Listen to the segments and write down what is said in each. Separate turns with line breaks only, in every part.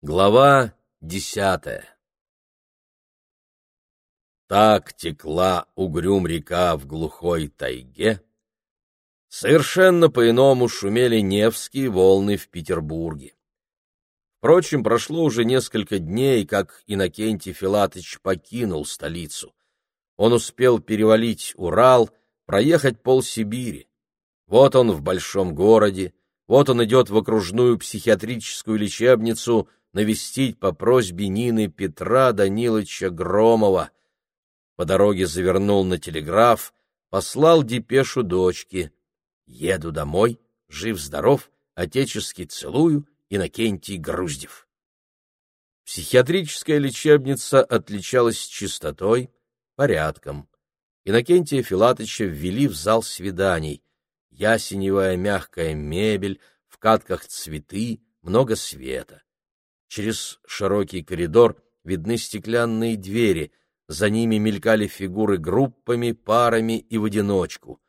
Глава десятая Так текла угрюм река в глухой тайге. Совершенно по-иному шумели Невские волны в Петербурге. Впрочем, прошло уже несколько дней, как Иннокентий Филатыч покинул столицу. Он успел перевалить Урал, проехать полсибири. Вот он в большом городе, вот он идет в окружную психиатрическую лечебницу навестить по просьбе Нины Петра Даниловича Громова. По дороге завернул на телеграф, послал депешу дочке. Еду домой, жив-здоров, отечески целую, Иннокентий Груздев. Психиатрическая лечебница отличалась чистотой, порядком. Иннокентия Филатыча ввели в зал свиданий ясеневая мягкая мебель, в катках цветы, много света. Через широкий коридор видны стеклянные двери, за ними мелькали фигуры группами, парами и в одиночку.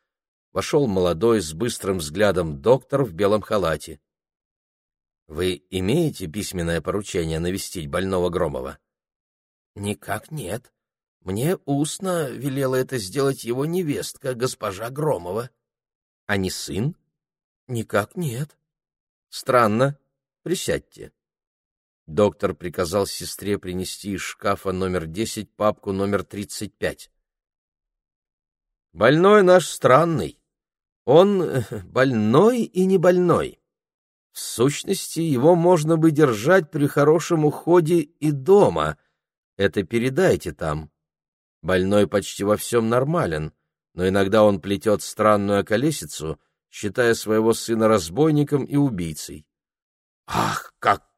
Вошел молодой с быстрым взглядом доктор в белом халате. — Вы имеете письменное поручение навестить больного Громова? — Никак нет. Мне устно велела это сделать его невестка, госпожа Громова. А не сын? Никак нет. Странно. Присядьте. Доктор приказал сестре принести из шкафа номер 10 папку номер 35. Больной наш странный. Он э, больной и не больной. В сущности, его можно бы держать при хорошем уходе и дома. Это передайте там. Больной почти во всем нормален но иногда он плетет странную околесицу, считая своего сына разбойником и убийцей. «Ах,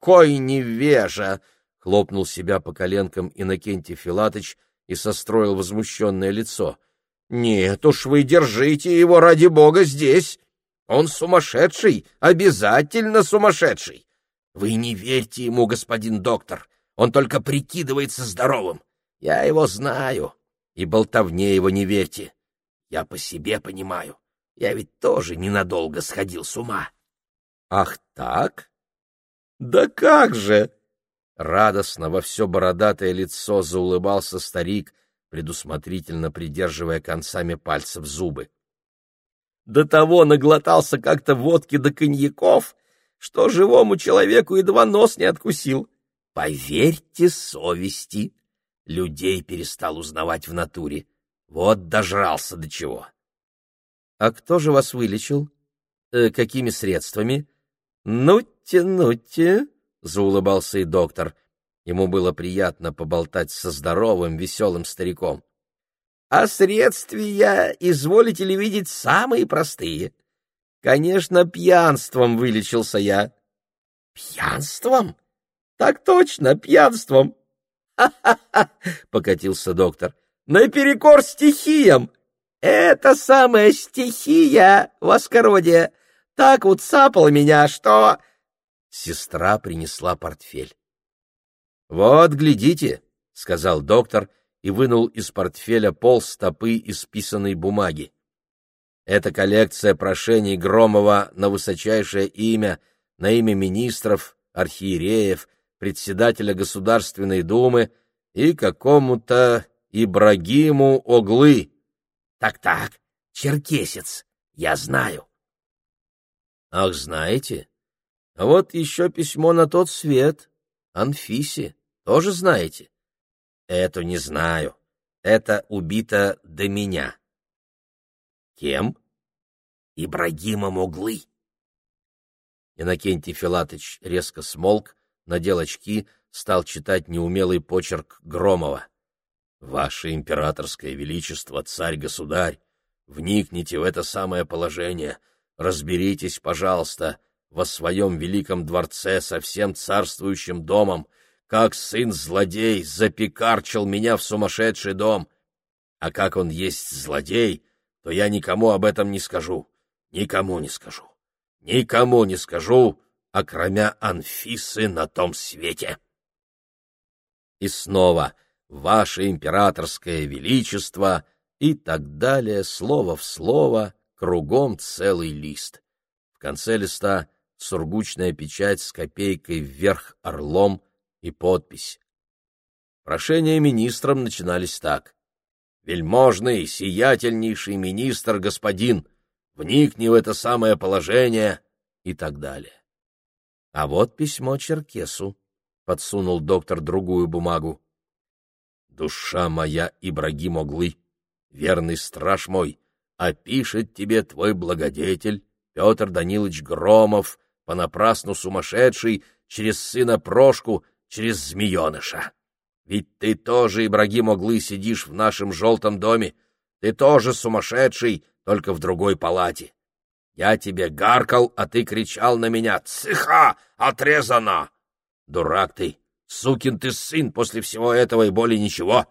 какой невежа!» — хлопнул себя по коленкам Иннокентий Филатыч и состроил возмущенное лицо. «Нет уж вы держите его ради бога здесь! Он сумасшедший, обязательно сумасшедший! Вы не верьте ему, господин доктор, он только прикидывается здоровым. Я его знаю, и болтовне его не верьте. Я по себе понимаю. Я ведь тоже ненадолго сходил с ума. Ах так? Да как же! Радостно во все бородатое лицо заулыбался старик, предусмотрительно придерживая концами пальцев зубы. До того наглотался как-то водки до коньяков, что живому человеку едва нос не откусил. Поверьте совести, людей перестал узнавать в натуре. Вот дожрался до чего. — А кто же вас вылечил? Э, какими средствами? — Ну-те, ну-те, — заулыбался и доктор. Ему было приятно поболтать со здоровым, веселым стариком. — А средствия, изволите ли видеть, самые простые. Конечно, пьянством вылечился я. — Пьянством? — Так точно, пьянством. Ха — покатился доктор наперекор стихиям. Это самая стихия, воскородие, так вот цапала меня, что...» Сестра принесла портфель. «Вот, глядите», — сказал доктор и вынул из портфеля пол стопы исписанной бумаги. «Это коллекция прошений Громова на высочайшее имя, на имя министров, архиереев, председателя Государственной Думы и какому-то Ибрагиму Оглы. Так-так, черкесец, я знаю. Ах, знаете? А вот еще письмо на тот свет. Анфисе, тоже знаете? Эту не знаю. Это убито до меня. Кем? Ибрагимом Оглы. Иннокентий Филатыч резко смолк, надел очки, стал читать неумелый почерк Громова. Ваше императорское величество, царь-государь, вникните в это самое положение, разберитесь, пожалуйста, во своем великом дворце со всем царствующим домом, как сын-злодей запекарчил меня в сумасшедший дом. А как он есть злодей, то я никому об этом не скажу, никому не скажу, никому не скажу, окромя Анфисы на том свете. И снова — ваше императорское величество и так далее, слово в слово, кругом целый лист. В конце листа сургучная печать с копейкой вверх орлом и подпись. Прошения министрам начинались так. «Вельможный, сиятельнейший министр, господин, вникни в это самое положение» и так далее. А вот письмо Черкесу. Подсунул доктор другую бумагу. «Душа моя, Ибрагим Оглы, верный страж мой, опишет тебе твой благодетель, Петр Данилович Громов, понапрасну сумасшедший, через сына Прошку, через змееныша. Ведь ты тоже, Ибрагим Оглы, сидишь в нашем желтом доме, ты тоже сумасшедший, только в другой палате. Я тебе гаркал, а ты кричал на меня «Цеха! Отрезано!» Дурак ты! Сукин ты сын после всего этого и более ничего!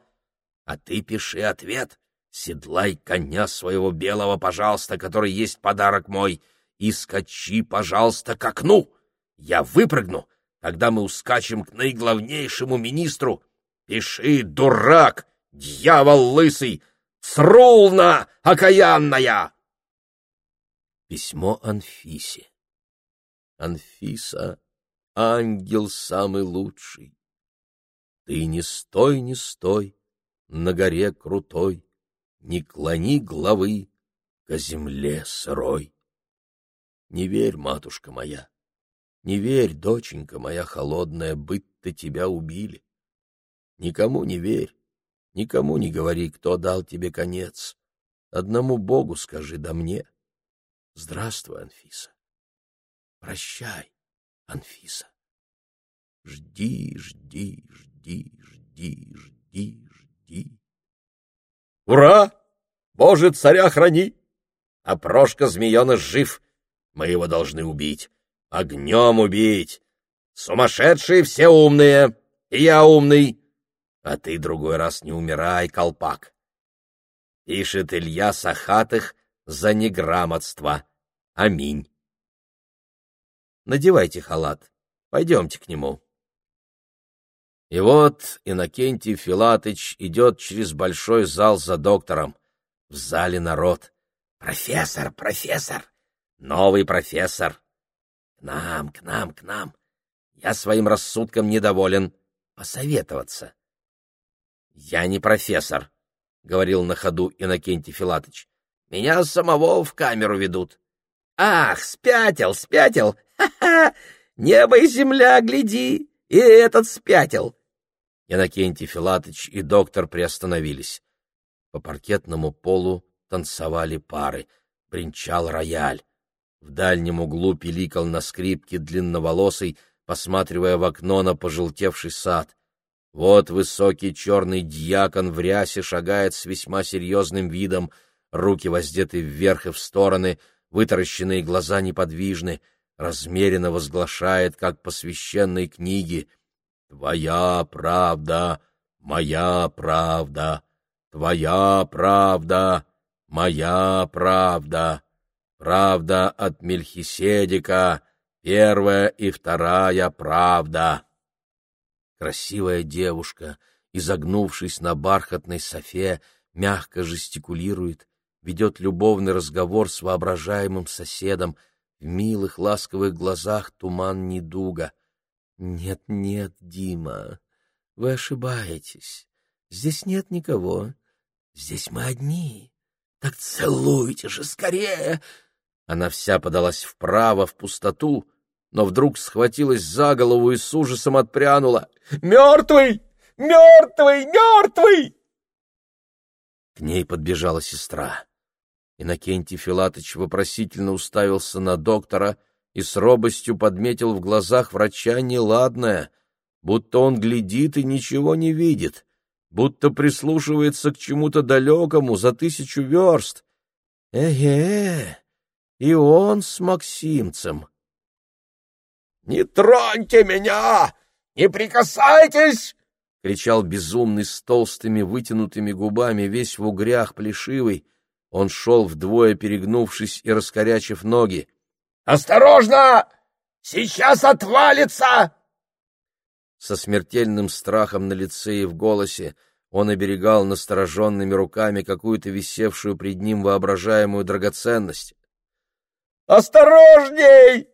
А ты пиши ответ. Седлай коня своего белого, пожалуйста, который есть подарок мой, и скачи, пожалуйста, к окну. Я выпрыгну, когда мы ускачем к наиглавнейшему министру. Пиши, дурак, дьявол лысый, срулна окаянная!» Письмо Анфисе. Анфиса, ангел самый лучший. Ты не стой, не стой на горе крутой, Не клони головы к земле сырой. Не верь, матушка моя, не верь, доченька моя холодная, быть-то тебя убили. Никому не верь, никому не говори, кто дал тебе конец. Одному Богу скажи, да мне — Здравствуй, Анфиса. Прощай, Анфиса. Жди, жди, жди, жди, жди, жди. Ура! Боже, царя храни! А Прошка змееныш жив. Мы его должны убить. Огнем убить. Сумасшедшие все умные. И я умный. А ты другой раз не умирай, колпак. Пишет Илья Сахатых за неграмотство. Аминь. Надевайте халат. Пойдемте к нему. И вот Иннокентий Филатыч идет через большой зал за доктором. В зале народ. «Профессор, профессор! Новый профессор! К нам, к нам, к нам! Я своим рассудком недоволен. Посоветоваться!» «Я не профессор», — говорил на ходу Иннокентий Филатыч. «Меня самого в камеру ведут. Ах, спятил, спятил! Ха-ха! Небо и земля, гляди! И этот спятил!» Иннокентий Филатыч и доктор приостановились. По паркетному полу танцевали пары, бренчал рояль. В дальнем углу пиликал на скрипке длинноволосый, посматривая в окно на пожелтевший сад. Вот высокий черный дьякон в рясе шагает с весьма серьезным видом, руки воздеты вверх и в стороны — вытаращенные глаза неподвижны, размеренно возглашает, как по священной книге, «Твоя правда, моя правда, твоя правда, моя правда, правда от Мельхиседека, первая и вторая правда». Красивая девушка, изогнувшись на бархатной софе, мягко жестикулирует, ведет любовный разговор с воображаемым соседом, в милых ласковых глазах туман недуга. «Нет, нет, Дима, вы ошибаетесь. Здесь нет никого. Здесь мы одни. Так целуйте же скорее!» Она вся подалась вправо, в пустоту, но вдруг схватилась за голову и с ужасом отпрянула. «Мертвый! Мертвый! Мертвый!» К ней подбежала сестра. Иннокентий Филатыч вопросительно уставился на доктора и с робостью подметил в глазах врача неладное, будто он глядит и ничего не видит, будто прислушивается к чему-то далекому за тысячу верст. Эге, и он с Максимцем. — Не троньте меня! Не прикасайтесь! — кричал безумный с толстыми вытянутыми губами, весь в угрях плешивый, он шел вдвое, перегнувшись и раскорячив ноги. «Осторожно! Сейчас отвалится!» Со смертельным страхом на лице и в голосе он оберегал настороженными руками какую-то висевшую пред ним воображаемую драгоценность. «Осторожней!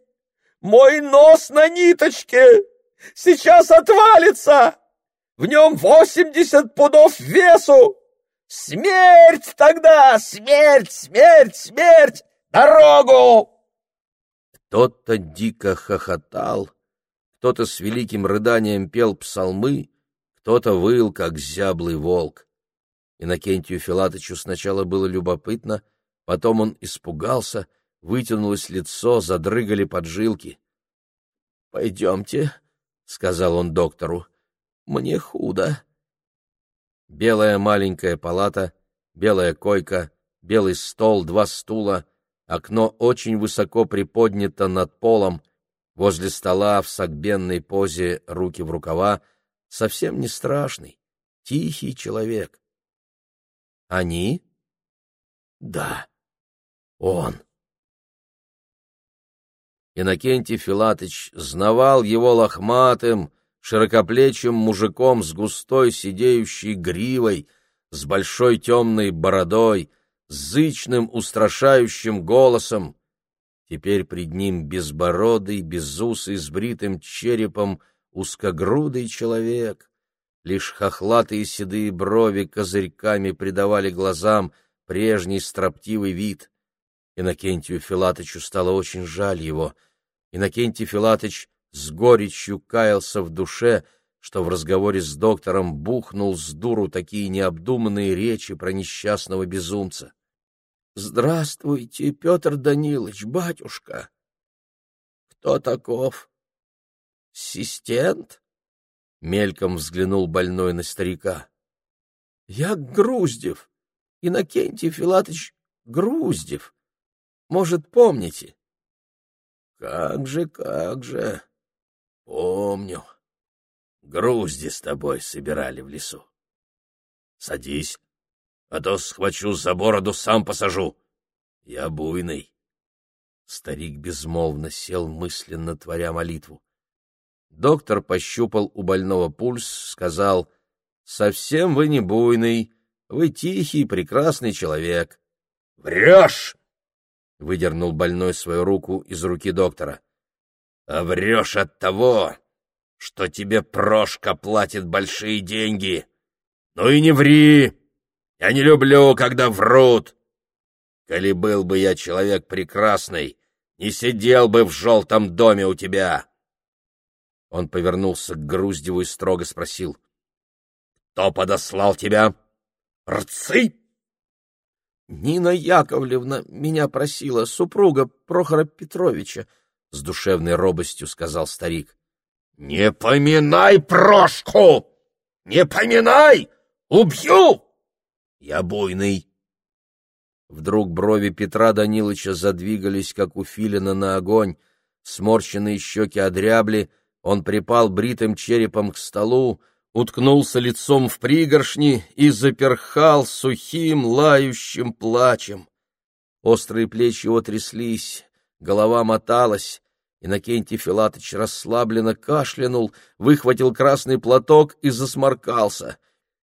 Мой нос на ниточке! Сейчас отвалится! В нем восемьдесят пудов весу! Смерть тогда! Смерть, смерть, смерть! Дорогу!» Кто-то дико хохотал, кто-то с великим рыданием пел псалмы, кто-то выл, как зяблый волк. Иннокентию Филатычу сначала было любопытно, потом он испугался, вытянулось лицо, задрыгали поджилки. — Пойдемте, — сказал он доктору, — мне худо. Белая маленькая палата, белая койка, белый стол, два стула, окно очень высоко приподнято над полом, возле стола в согбенной позе руки в рукава, совсем не страшный, тихий человек. Они? Да, он. Иннокентий Филатыч знавал его лохматым, широкоплечим мужиком с густой сидеющей гривой, с большой темной бородой, зычным устрашающим голосом. Теперь пред ним безбородый, безусый, с бритым черепом, узкогрудый человек. Лишь хохлатые седые брови козырьками придавали глазам прежний строптивый вид. Иннокентию Филатычу стало очень жаль его. Иннокентий Филатыч с горечью каялся в душе, что в разговоре с доктором бухнул с дуру такие необдуманные речи про несчастного безумца. — Здравствуйте, Петр Данилович, батюшка! — Кто таков? — Систент? — мельком взглянул больной на старика. — Я Груздев, Иннокентий Филатович Груздев. Может, помните? — Как же, как же! Помню. Грузди с тобой собирали в лесу. Садись, а то схвачу за бороду, сам посажу. Я буйный. Старик безмолвно сел, мысленно творя молитву. Доктор пощупал у больного пульс, сказал, «Совсем вы не буйный, вы тихий, прекрасный человек». «Врешь!» — выдернул больной свою руку из руки доктора а врешь от того, что тебе Прошка платит большие деньги. Ну и не ври! Я не люблю, когда врут. Коли был бы я человек прекрасный, не сидел бы в желтом доме у тебя. Он повернулся к Груздеву и строго спросил. — Кто подослал тебя? Рцы? — Нина Яковлевна меня просила, супруга Прохора Петровича, — с душевной робостью сказал старик. — Не поминай Прошку! Не поминай! Убью! Я буйный. Вдруг брови Петра Даниловича задвигались, как у филина на огонь, сморщенные щеки одрябли, он припал бритым черепом к столу, уткнулся лицом в пригоршни и заперхал сухим, лающим плачем. Острые плечи его тряслись, голова моталась. Иннокентий Филатович расслабленно кашлянул, выхватил красный платок и засморкался.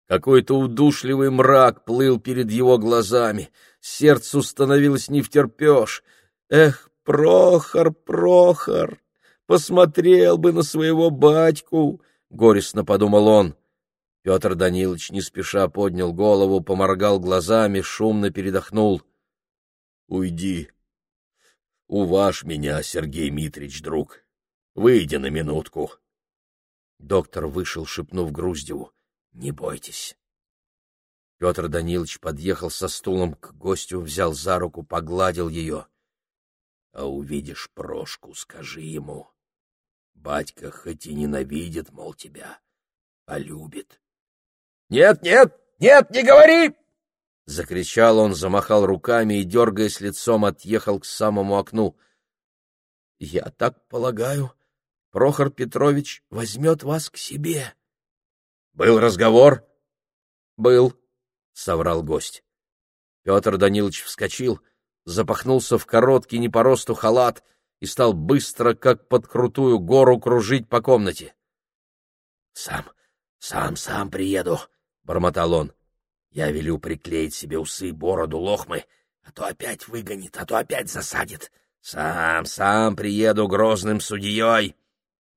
Какой-то удушливый мрак плыл перед его глазами. Сердцу становилось не втерпешь. Эх, Прохор, Прохор, посмотрел бы на своего батьку, — горестно подумал он. Петр Данилович не спеша поднял голову, поморгал глазами, шумно передохнул. — Уйди, Уваж меня, Сергей Митрич, друг. Выйди на минутку. Доктор вышел, шепнув Груздеву. Не бойтесь. Петр Данилович подъехал со стулом к гостю, взял за руку, погладил ее. — А увидишь Прошку, скажи ему. Батька хоть и ненавидит, мол, тебя, а любит. — Нет, нет, нет, не говори! — закричал он, замахал руками и, дергаясь лицом, отъехал к самому окну. — Я так полагаю, Прохор Петрович возьмет вас к себе. — Был разговор? — Был, — соврал гость. Петр Данилович вскочил, запахнулся в короткий не по росту халат и стал быстро, как под крутую гору, кружить по комнате. — Сам, сам, сам приеду, — бормотал он. Я велю приклеить себе усы, бороду, лохмы, а то опять выгонит, а то опять засадит. Сам, сам приеду грозным судьей.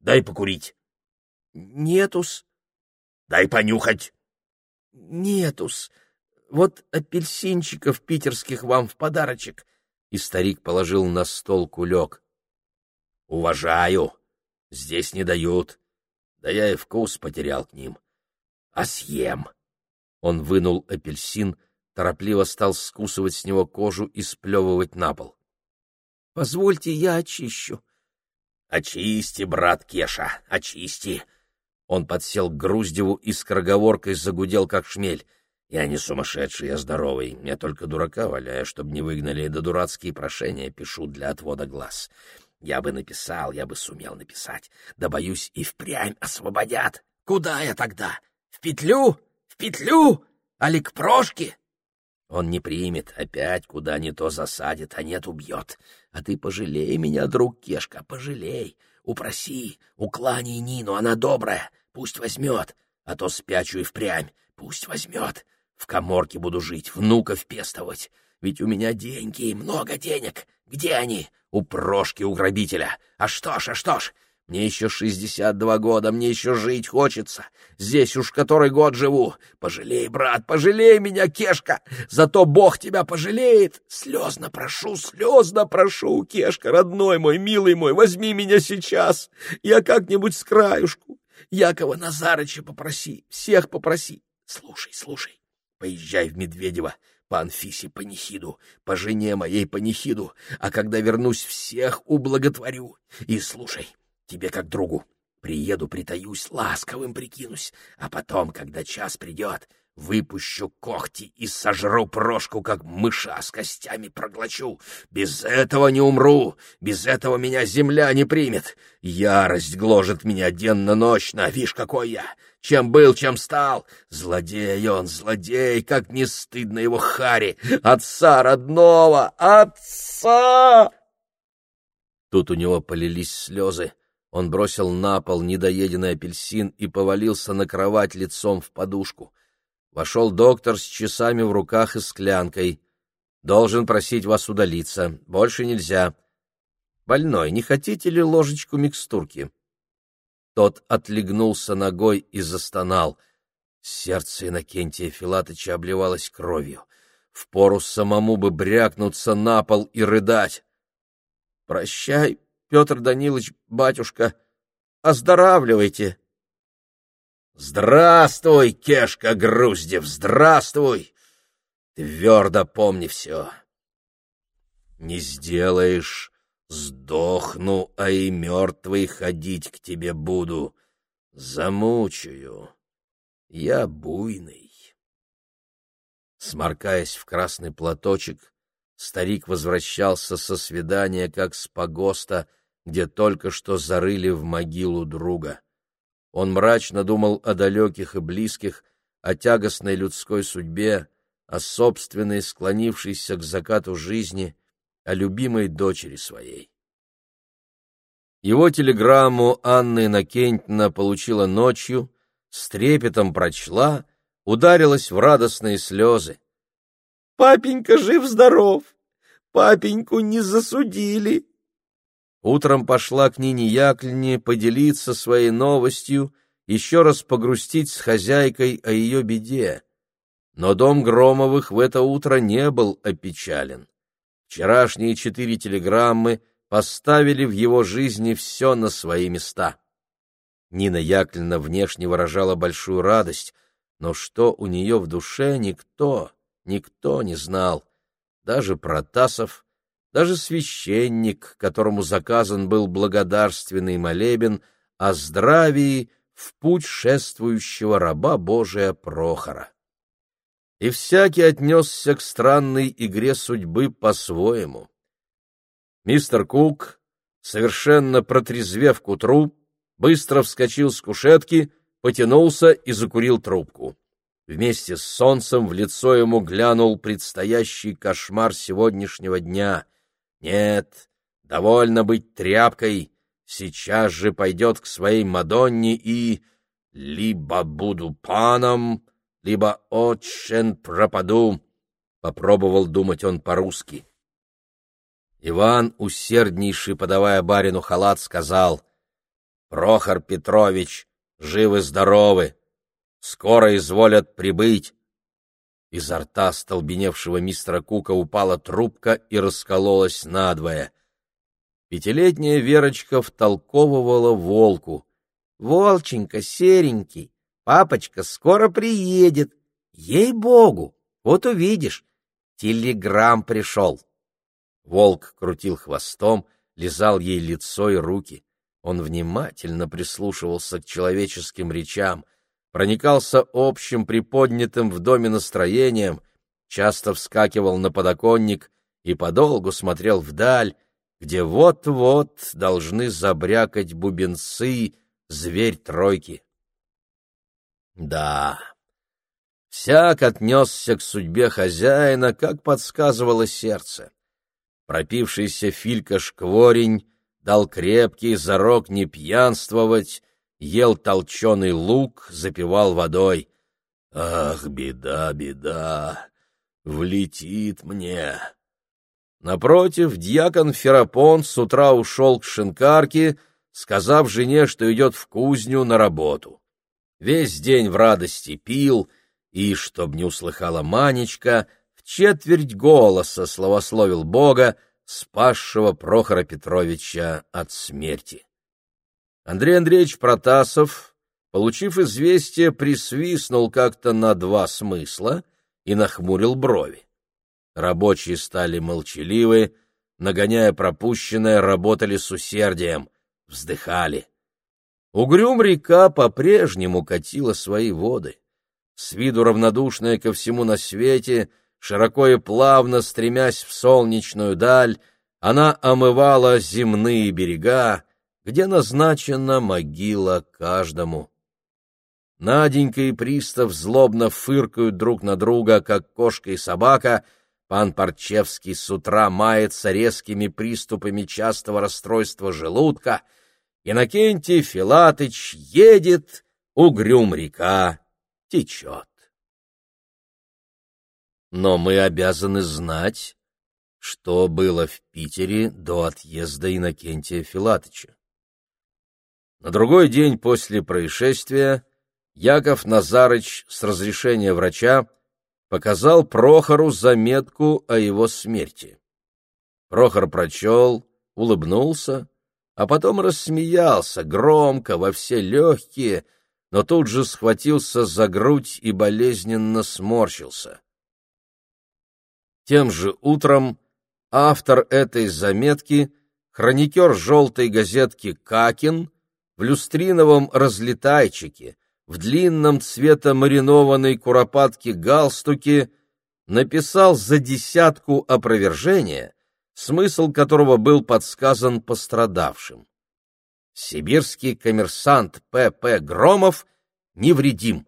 Дай покурить.
Нетус.
Дай понюхать.
Нетус. Вот апельсинчиков питерских вам в подарочек. И старик положил на стол кулек.
Уважаю. Здесь не дают. Да я и вкус потерял к ним. А съем. Он вынул апельсин, торопливо стал скусывать с него кожу и сплевывать на пол.
— Позвольте, я очищу.
— Очисти, брат Кеша, очисти. Он подсел к Груздеву и скороговоркой загудел, как шмель. Я не сумасшедший, я здоровый. Я только дурака валяю, чтобы не выгнали, да дурацкие прошения пишу для отвода глаз. Я бы написал, я бы сумел написать. Да, боюсь, и впрямь освободят. Куда я тогда? В петлю? В петлю? Али к прошке? Он не примет, опять куда не то засадит, а нет убьет. А ты пожалей меня, друг Кешка, пожалей. Упроси, уклани Нину, она добрая, пусть возьмет, а то спячу и впрямь, пусть возьмет. В коморке буду жить, внуков пестовать. Ведь у меня деньги, много денег. Где они? У Прошки, у грабителя. А что ж, а что ж, мне еще шестьдесят два года, мне еще жить хочется. Здесь уж который год живу. Пожалей, брат, пожалей меня, Кешка. Зато Бог тебя пожалеет. Слезно прошу, слезно прошу, Кешка, родной мой, милый мой, возьми меня сейчас. Я как-нибудь с краюшку. Якова Назарыча попроси, всех попроси. Слушай, слушай, поезжай в Медведево, по Анфисе панихиду, по жене моей панихиду, а когда вернусь, всех ублаготворю. И слушай, тебе как другу. Приеду, притаюсь, ласковым прикинусь, а потом, когда час придет, выпущу когти и сожру прошку, как мыша с костями проглочу. Без этого не умру, без этого меня земля не примет. Ярость гложет меня денно-ночно, вишь, какой я. Чем был, чем стал. Злодей он, злодей, как не стыдно его хари. Отца родного, отца! Тут у него полились слезы. Он бросил на пол недоеденный апельсин и повалился на кровать лицом в подушку. Вошел доктор с часами в руках и склянкой. «Должен просить вас удалиться. Больше нельзя. Больной, не хотите ли ложечку микстурки?» Тот отлегнулся ногой и застонал. Сердце Иннокентия Филатыча обливалось кровью. Впору самому бы брякнуться на пол и рыдать. «Прощай, Петр Данилович, батюшка, оздоравливайте!» «Здравствуй, Кешка Груздев, здравствуй! Твердо помни все. Не сделаешь, сдохну, а и мертвый ходить к тебе буду. Замучаю. Я буйный». Сморкаясь в красный платочек, старик возвращался со свидания, как с погоста, где только что зарыли в могилу друга. Он мрачно думал о далеких и близких, о тягостной людской судьбе, о собственной, склонившейся к закату жизни, о любимой дочери своей. Его телеграмму Анна Иннокентьевна получила ночью, с трепетом прочла, ударилась в радостные слезы. «Папенька жив-здоров! Папеньку не засудили!» Утром пошла к Нине Яковлевне поделиться своей новостью, еще раз погрустить с хозяйкой о ее беде. Но дом Громовых в это утро не был опечален. Вчерашние четыре телеграммы поставили в его жизни все на свои места. Нина Яковлевна внешне выражала большую радость, но что у нее в душе, никто, никто не знал. Даже Протасов, даже священник, которому заказан был благодарственный молебен о здравии в путь шествующего раба Божия Прохора. И всякий отнесся к странной игре судьбы по-своему. Мистер Кук, совершенно протрезвев к утру, быстро вскочил с кушетки, потянулся и закурил трубку. Вместе с солнцем в лицо ему глянул предстоящий кошмар сегодняшнего дня — нет, довольно быть тряпкой, сейчас же пойдет к своей Мадонне и либо буду паном, либо очень пропаду, — попробовал думать он по-русски. Иван, усерднейший, подавая барину халат, сказал, «Прохор Петрович, живы-здоровы, скоро изволят прибыть». Изо рта столбеневшего мистера Кука упала трубка и раскололась надвое. Пятилетняя Верочка втолковывала волку. «Волченька, серенький, папочка скоро приедет. Ей-богу, вот увидишь, телеграмм пришел». Волк крутил хвостом, лизал ей лицо и руки. Он внимательно прислушивался к человеческим речам, проникался общим приподнятым в доме настроением, часто вскакивал на подоконник и подолгу смотрел вдаль, где вот-вот должны забрякать бубенцы зверь тройки. Да, всяк отнесся к судьбе хозяина, как подсказывало сердце. Пропившийся Филька Шкворень дал крепкий зарок не пьянствовать, ел толченый лук, запивал водой. «Ах, беда, беда! Влетит мне!» Напротив, дьякон Ферапон с утра ушел к шинкарке, сказав жене, что идет в кузню на работу. Весь день в радости пил, и, чтоб не услыхала Манечка, четверть голоса славословил Бога, спасшего Прохора Петровича от смерти. Андрей Андреевич Протасов, получив известие, присвистнул как-то на два смысла и нахмурил брови. Рабочие стали молчаливы, нагоняя пропущенное, работали с усердием, вздыхали. Угрюм река по-прежнему катила свои воды. С виду равнодушная ко всему на свете — Широко и плавно стремясь в солнечную даль, она омывала земные берега, где назначена могила каждому. Наденька и пристав злобно фыркают друг на друга, как кошка и собака. Пан Парчевский с утра мается резкими приступами частого расстройства желудка. Иннокентий Филатыч едет, угрюм река течет. Но мы обязаны знать, что было в Питере до отъезда Иннокентия Филатыча. На другой день после происшествия Яков Назарыч с разрешения врача показал Прохору заметку о его смерти. Прохор прочел, улыбнулся, а потом рассмеялся громко во все легкие, но тут же схватился за грудь и болезненно сморщился. Тем же утром автор этой заметки, хроникер желтой газетки Какин, в люстриновом разлетайчике, в длинном цвета маринованной куропатки галстуке, написал за десятку опровержение, смысл которого был подсказан пострадавшим. Сибирский коммерсант П.П. Громов невредим.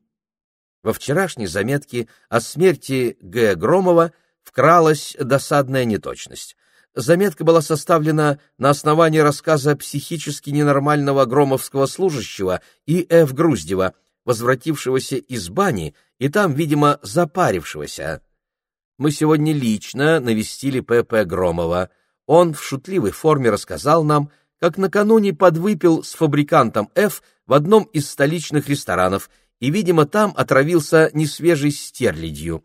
Во вчерашней заметке о смерти Г. Громова – вкралась досадная неточность. Заметка была составлена на основании рассказа психически ненормального громовского служащего И. Ф. Груздева, возвратившегося из бани и там, видимо, запарившегося. Мы сегодня лично навестили П.П. Громова. Он в шутливой форме рассказал нам, как накануне подвыпил с фабрикантом Ф в одном из столичных ресторанов и, видимо, там отравился несвежей стерлядью.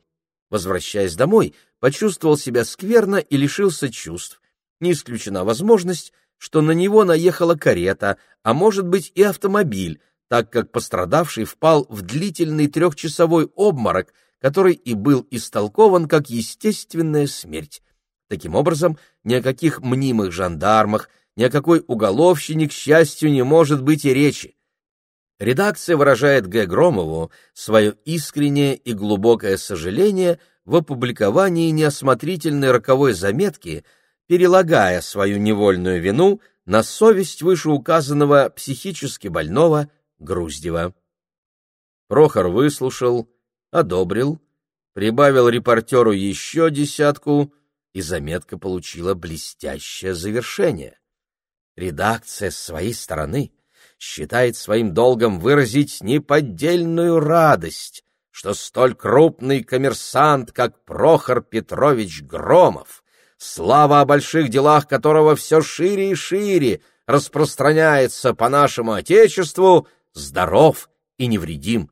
Возвращаясь домой, почувствовал себя скверно и лишился чувств. Не исключена возможность, что на него наехала карета, а может быть и автомобиль, так как пострадавший впал в длительный трехчасовой обморок, который и был истолкован как естественная смерть. Таким образом, ни о каких мнимых жандармах, ни о какой уголовщине, к счастью, не может быть и речи. Редакция выражает Г. Громову свое искреннее и глубокое сожаление – в опубликовании неосмотрительной роковой заметки, перелагая свою невольную вину на совесть вышеуказанного психически больного Груздева. Прохор выслушал, одобрил, прибавил репортеру еще десятку, и заметка получила блестящее завершение. Редакция с своей стороны считает своим долгом выразить неподдельную радость что столь крупный коммерсант, как Прохор Петрович Громов, слава о больших делах которого все шире и шире распространяется по нашему Отечеству, здоров и невредим.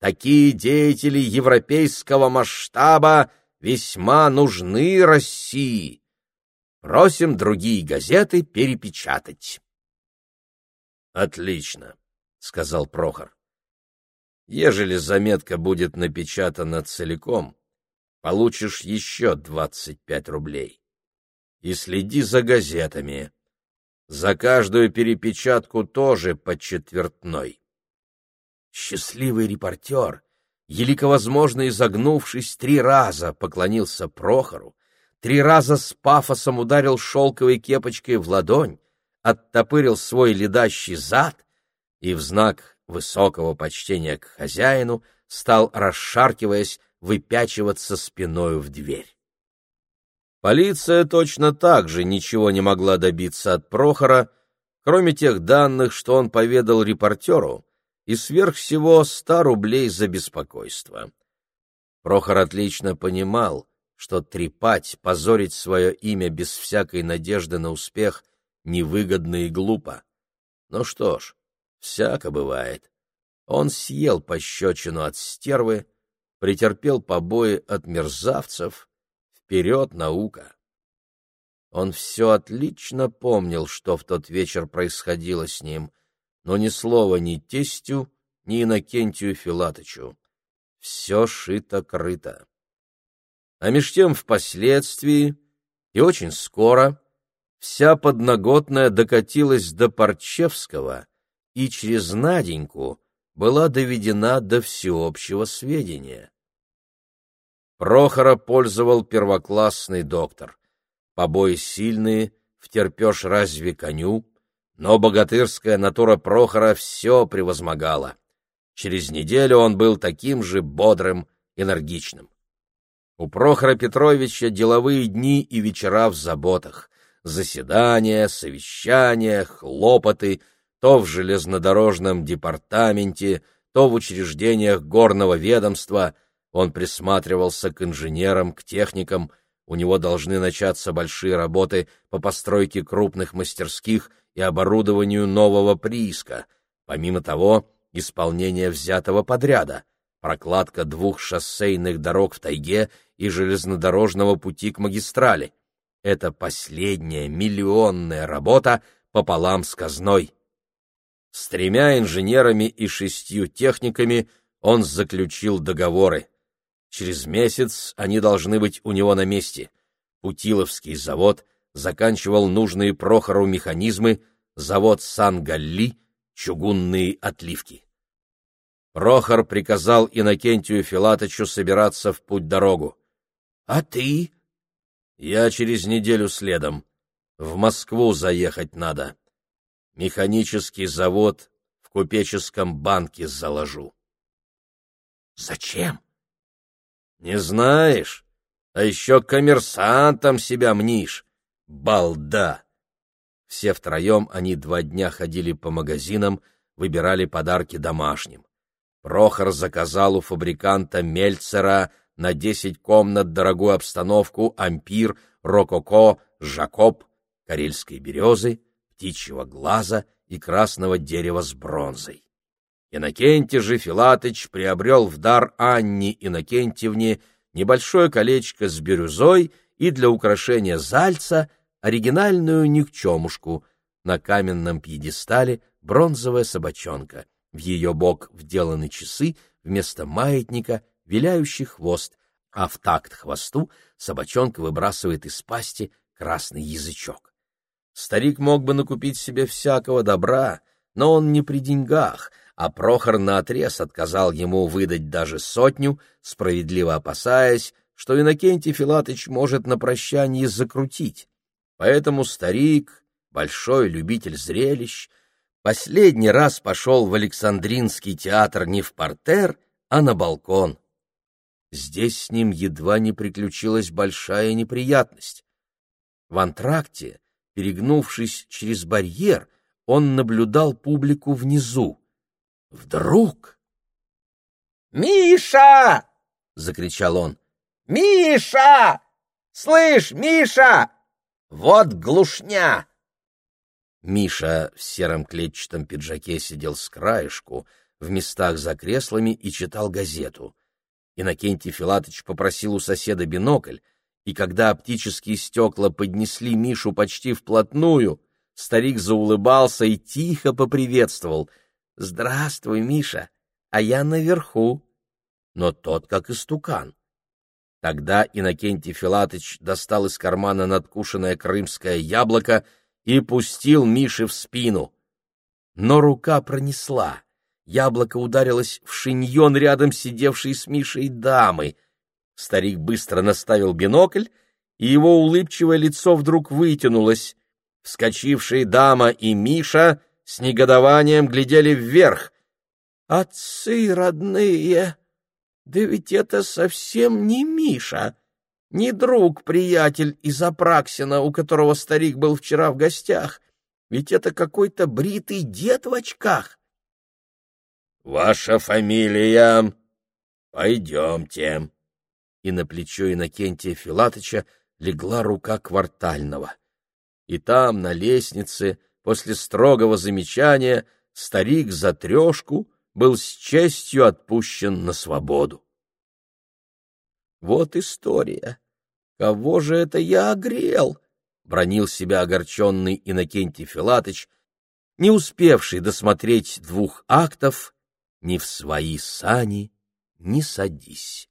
Такие деятели европейского масштаба весьма нужны России. Просим другие газеты перепечатать. Отлично, сказал Прохор. Ежели заметка будет напечатана целиком, получишь еще двадцать пять рублей. И следи за газетами. За каждую перепечатку тоже по четвертной. Счастливый репортер, елико возможно изогнувшись, три раза поклонился Прохору, три раза с пафосом ударил шелковой кепочкой в ладонь, оттопырил свой ледащий зад и в знак высокого почтения к хозяину стал, расшаркиваясь, выпячиваться спиною в дверь. Полиция точно так же ничего не могла добиться от Прохора, кроме тех данных, что он поведал репортеру, и сверх всего ста рублей за беспокойство. Прохор отлично понимал, что трепать, позорить свое имя без всякой надежды на успех невыгодно и глупо. Ну что ж, всяко бывает. Он съел пощечину от стервы, претерпел побои от мерзавцев. Вперед, наука! Он все отлично помнил, что в тот вечер происходило с ним, но ни слова ни тестю, ни Иннокентию Филатычу. Все шито-крыто. А меж тем впоследствии, и очень скоро, вся подноготная докатилась до Парчевского и через Наденьку была доведена до всеобщего сведения. Прохора пользовал первоклассный доктор. Побои сильные, втерпешь разве коню, но богатырская натура Прохора все превозмогала. Через неделю он был таким же бодрым, энергичным. У Прохора Петровича деловые дни и вечера в заботах, заседания, совещания, хлопоты, то в железнодорожном департаменте, то в учреждениях горного ведомства. Он присматривался к инженерам, к техникам, у него должны начаться большие работы по постройке крупных мастерских и оборудованию нового прииска. Помимо того, исполнение взятого подряда, прокладка двух шоссейных дорог в тайге и железнодорожного пути к магистрали. Это последняя миллионная работа пополам с казной. С тремя инженерами и шестью техниками он заключил договоры. Через месяц они должны быть у него на месте. Путиловский завод заканчивал нужные Прохору механизмы, завод Сан-Галли, чугунные отливки. Прохор приказал Иннокентию Филатычу собираться в путь-дорогу. — А ты? — Я через неделю следом. В Москву заехать надо. Механический завод в купеческом банке заложу. — Зачем? — Не знаешь? А еще коммерсантом себя мнишь. Балда! Все втроем они два дня ходили по магазинам, выбирали подарки домашним. Прохор заказал у фабриканта Мельцера на десять комнат дорогую обстановку ампир, рококо, жакоб, карельской березы, птичьего глаза и красного дерева с бронзой. Иннокентий же Филатыч приобрел в дар Анне Иннокентьевне небольшое колечко с бирюзой и для украшения зальца оригинальную никчемушку, на каменном пьедестале бронзовая собачонка, в ее бок вделаны часы, вместо маятника виляющий хвост, а в такт хвосту собачонка выбрасывает из пасти красный язычок. Старик мог бы накупить себе всякого добра, но он не при деньгах, а Прохор наотрез отказал ему выдать даже сотню, справедливо опасаясь, что Иннокентий Филатыч может на прощание закрутить. Поэтому старик, большой любитель зрелищ, последний раз пошел в Александринский театр не в портер, а на балкон. Здесь с ним едва не приключилась большая неприятность. В антракте, перегнувшись через барьер, он наблюдал публику внизу. Вдруг... «Миша!» — закричал он. «Миша!
Слышь, Миша! Вот глушня!»
Миша в сером клетчатом пиджаке сидел с краешку, в местах за креслами и читал газету. Иннокентий Филатович попросил у соседа бинокль, и когда оптические стекла поднесли Мишу почти вплотную, старик заулыбался и тихо поприветствовал. «Здравствуй, Миша, а я наверху». Но тот как истукан. Тогда Иннокентий Филатович достал из кармана надкушенное крымское яблоко и пустил Мише в спину. Но рука пронесла. Яблоко ударилось в шиньон рядом сидевшей с Мишей дамы. Старик быстро наставил бинокль, и его улыбчивое лицо вдруг вытянулось. Вскочившие дама и Миша с негодованием глядели вверх. «Отцы родные!» Да ведь это совсем не Миша, не друг-приятель из Апраксина, у которого старик был вчера в гостях. Ведь это какой-то бритый дед в очках.
— Ваша фамилия? Пойдемте.
И на плечо Иннокентия Филатыча легла рука квартального. И там, на лестнице, после строгого замечания, старик за трешку — был с честью отпущен на свободу. Вот история. Кого же это я огрел? бронил себя огорченный Иннокентий Филатыч, не успевший досмотреть двух актов «Ни в свои сани не садись».